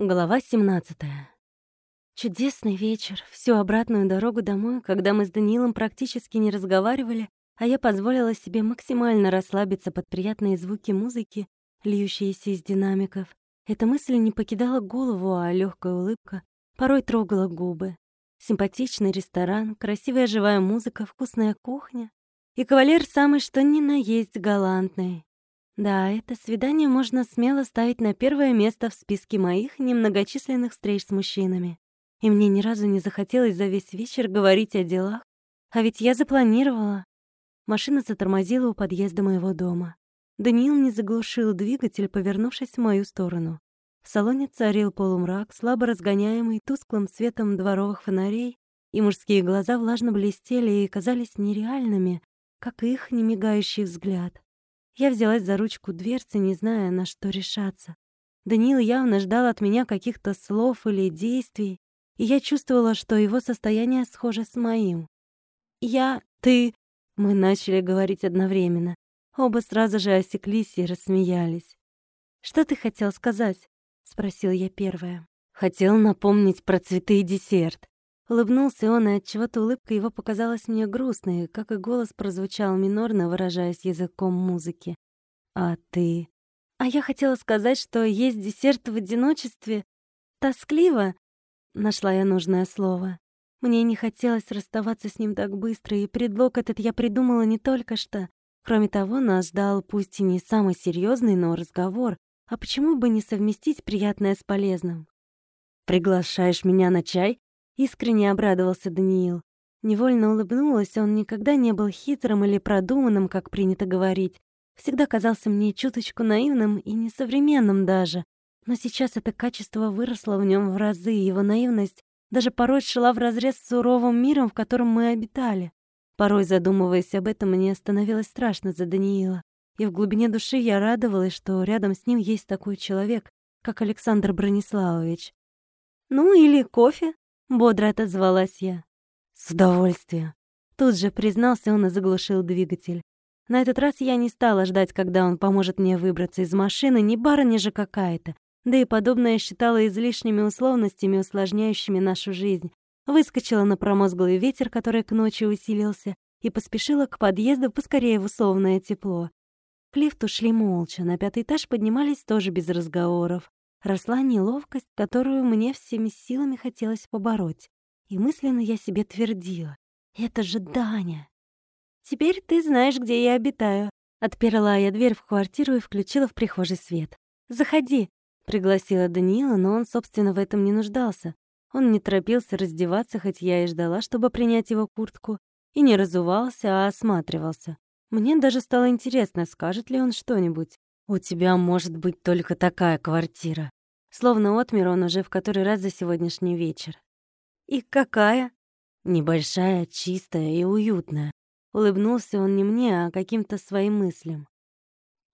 Глава 17. Чудесный вечер. Всю обратную дорогу домой, когда мы с Даниилом практически не разговаривали, а я позволила себе максимально расслабиться под приятные звуки музыки, льющиеся из динамиков. Эта мысль не покидала голову, а легкая улыбка порой трогала губы. Симпатичный ресторан, красивая живая музыка, вкусная кухня. И кавалер самый что ни на есть галантный. Да, это свидание можно смело ставить на первое место в списке моих немногочисленных встреч с мужчинами. И мне ни разу не захотелось за весь вечер говорить о делах. А ведь я запланировала. Машина затормозила у подъезда моего дома. Даниил не заглушил двигатель, повернувшись в мою сторону. В салоне царил полумрак, слабо разгоняемый тусклым светом дворовых фонарей, и мужские глаза влажно блестели и казались нереальными, как их немигающий взгляд. Я взялась за ручку дверцы, не зная, на что решаться. Даниил явно ждал от меня каких-то слов или действий, и я чувствовала, что его состояние схоже с моим. «Я... ты...» Мы начали говорить одновременно. Оба сразу же осеклись и рассмеялись. «Что ты хотел сказать?» — спросил я первая. «Хотел напомнить про цветы и десерт. Улыбнулся он, и отчего-то улыбка его показалась мне грустной, как и голос прозвучал минорно, выражаясь языком музыки. «А ты?» «А я хотела сказать, что есть десерт в одиночестве. Тоскливо?» Нашла я нужное слово. Мне не хотелось расставаться с ним так быстро, и предлог этот я придумала не только что. Кроме того, нас ждал пусть и не самый серьезный, но разговор. А почему бы не совместить приятное с полезным? «Приглашаешь меня на чай?» Искренне обрадовался Даниил. Невольно улыбнулась, он никогда не был хитрым или продуманным, как принято говорить. Всегда казался мне чуточку наивным и несовременным даже. Но сейчас это качество выросло в нем в разы, его наивность даже порой шла вразрез с суровым миром, в котором мы обитали. Порой, задумываясь об этом, мне становилось страшно за Даниила. И в глубине души я радовалась, что рядом с ним есть такой человек, как Александр Брониславович. «Ну или кофе?» Бодро отозвалась я. С удовольствием. Тут же признался он и заглушил двигатель. На этот раз я не стала ждать, когда он поможет мне выбраться из машины, не барыня же какая-то. Да и подобное считала излишними условностями, усложняющими нашу жизнь. Выскочила на промозглый ветер, который к ночи усилился, и поспешила к подъезду поскорее в условное тепло. К лифту шли молча, на пятый этаж поднимались тоже без разговоров росла неловкость, которую мне всеми силами хотелось побороть. И мысленно я себе твердила. «Это же Даня!» «Теперь ты знаешь, где я обитаю». Отперла я дверь в квартиру и включила в прихожий свет. «Заходи!» — пригласила Даниила, но он, собственно, в этом не нуждался. Он не торопился раздеваться, хоть я и ждала, чтобы принять его куртку, и не разувался, а осматривался. Мне даже стало интересно, скажет ли он что-нибудь. «У тебя может быть только такая квартира». Словно отмер он уже в который раз за сегодняшний вечер. «И какая?» «Небольшая, чистая и уютная». Улыбнулся он не мне, а каким-то своим мыслям.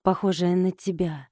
«Похожая на тебя».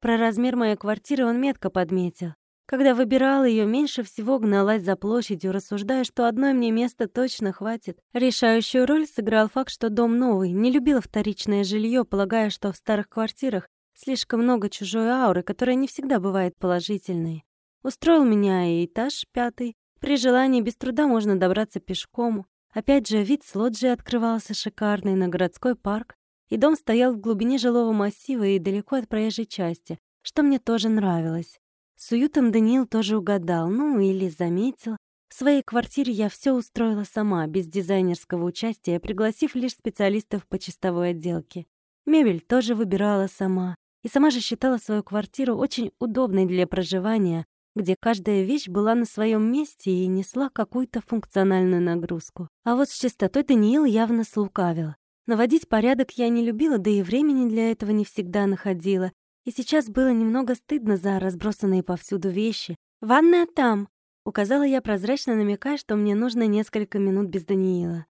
Про размер моей квартиры он метко подметил. Когда выбирал ее, меньше всего гналась за площадью, рассуждая, что одной мне места точно хватит. Решающую роль сыграл факт, что дом новый, не любила вторичное жилье, полагая, что в старых квартирах слишком много чужой ауры, которая не всегда бывает положительной. Устроил меня и этаж пятый. При желании без труда можно добраться пешком. Опять же, вид с лоджии открывался шикарный на городской парк, и дом стоял в глубине жилого массива и далеко от проезжей части, что мне тоже нравилось. С уютом Даниил тоже угадал, ну или заметил. В своей квартире я все устроила сама, без дизайнерского участия, пригласив лишь специалистов по чистовой отделке. Мебель тоже выбирала сама. И сама же считала свою квартиру очень удобной для проживания, где каждая вещь была на своем месте и несла какую-то функциональную нагрузку. А вот с чистотой Даниил явно слукавил. Наводить порядок я не любила, да и времени для этого не всегда находила, и сейчас было немного стыдно за разбросанные повсюду вещи. «Ванная там!» — указала я прозрачно, намекая, что мне нужно несколько минут без Даниила.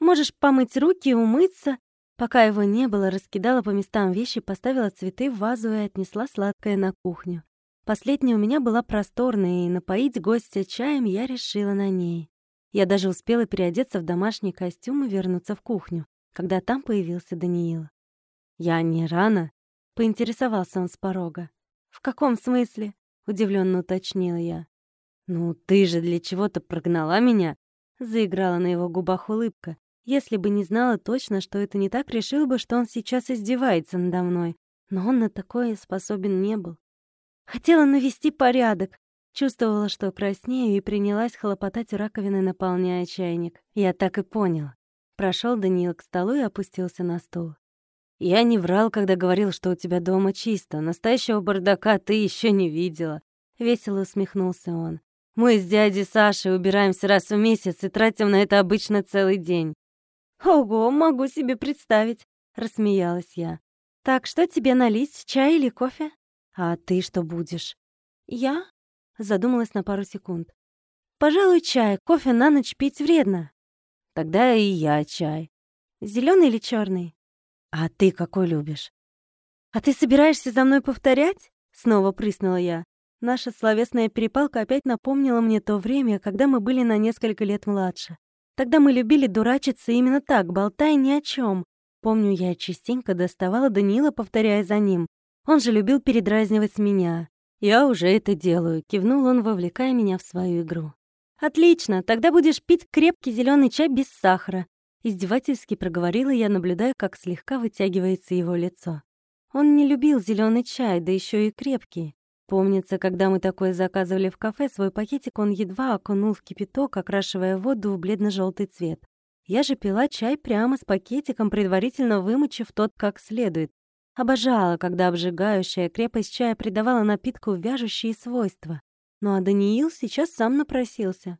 «Можешь помыть руки, умыться». Пока его не было, раскидала по местам вещи, поставила цветы в вазу и отнесла сладкое на кухню. Последняя у меня была просторная, и напоить гостя чаем я решила на ней. Я даже успела переодеться в домашний костюм и вернуться в кухню, когда там появился Даниил. «Я не рано?» Поинтересовался он с порога. «В каком смысле?» удивленно уточнила я. «Ну, ты же для чего-то прогнала меня?» Заиграла на его губах улыбка. Если бы не знала точно, что это не так, решил бы, что он сейчас издевается надо мной. Но он на такое способен не был. Хотела навести порядок. Чувствовала, что краснею, и принялась хлопотать у раковины, наполняя чайник. Я так и понял. Прошел Даниил к столу и опустился на стул. «Я не врал, когда говорил, что у тебя дома чисто. Настоящего бардака ты еще не видела». Весело усмехнулся он. «Мы с дядей Сашей убираемся раз в месяц и тратим на это обычно целый день». «Ого, могу себе представить», — рассмеялась я. «Так что тебе налить, чай или кофе?» «А ты что будешь?» «Я?» — задумалась на пару секунд. «Пожалуй, чай. Кофе на ночь пить вредно». «Тогда и я чай». Зеленый или черный? «А ты какой любишь?» «А ты собираешься за мной повторять?» Снова прыснула я. Наша словесная перепалка опять напомнила мне то время, когда мы были на несколько лет младше. Тогда мы любили дурачиться именно так, болтая ни о чем. Помню, я частенько доставала Данила, повторяя за ним. Он же любил передразнивать меня. «Я уже это делаю», — кивнул он, вовлекая меня в свою игру. «Отлично, тогда будешь пить крепкий зеленый чай без сахара. Издевательски проговорила я, наблюдая, как слегка вытягивается его лицо. Он не любил зеленый чай, да еще и крепкий. Помнится, когда мы такое заказывали в кафе, свой пакетик он едва окунул в кипяток, окрашивая воду в бледно-желтый цвет. Я же пила чай прямо с пакетиком, предварительно вымочив тот как следует. Обожала, когда обжигающая крепость чая придавала напитку вяжущие свойства. Ну а Даниил сейчас сам напросился.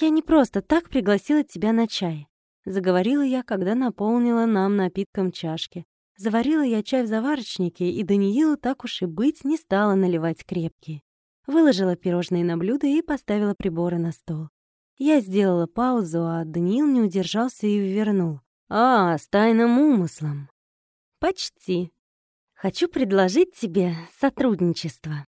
«Я не просто так пригласила тебя на чай. Заговорила я, когда наполнила нам напитком чашки. Заварила я чай в заварочнике, и Даниилу так уж и быть не стала наливать крепкий. Выложила пирожные на блюдо и поставила приборы на стол. Я сделала паузу, а Даниил не удержался и вернул. «А, с тайным умыслом». «Почти. Хочу предложить тебе сотрудничество».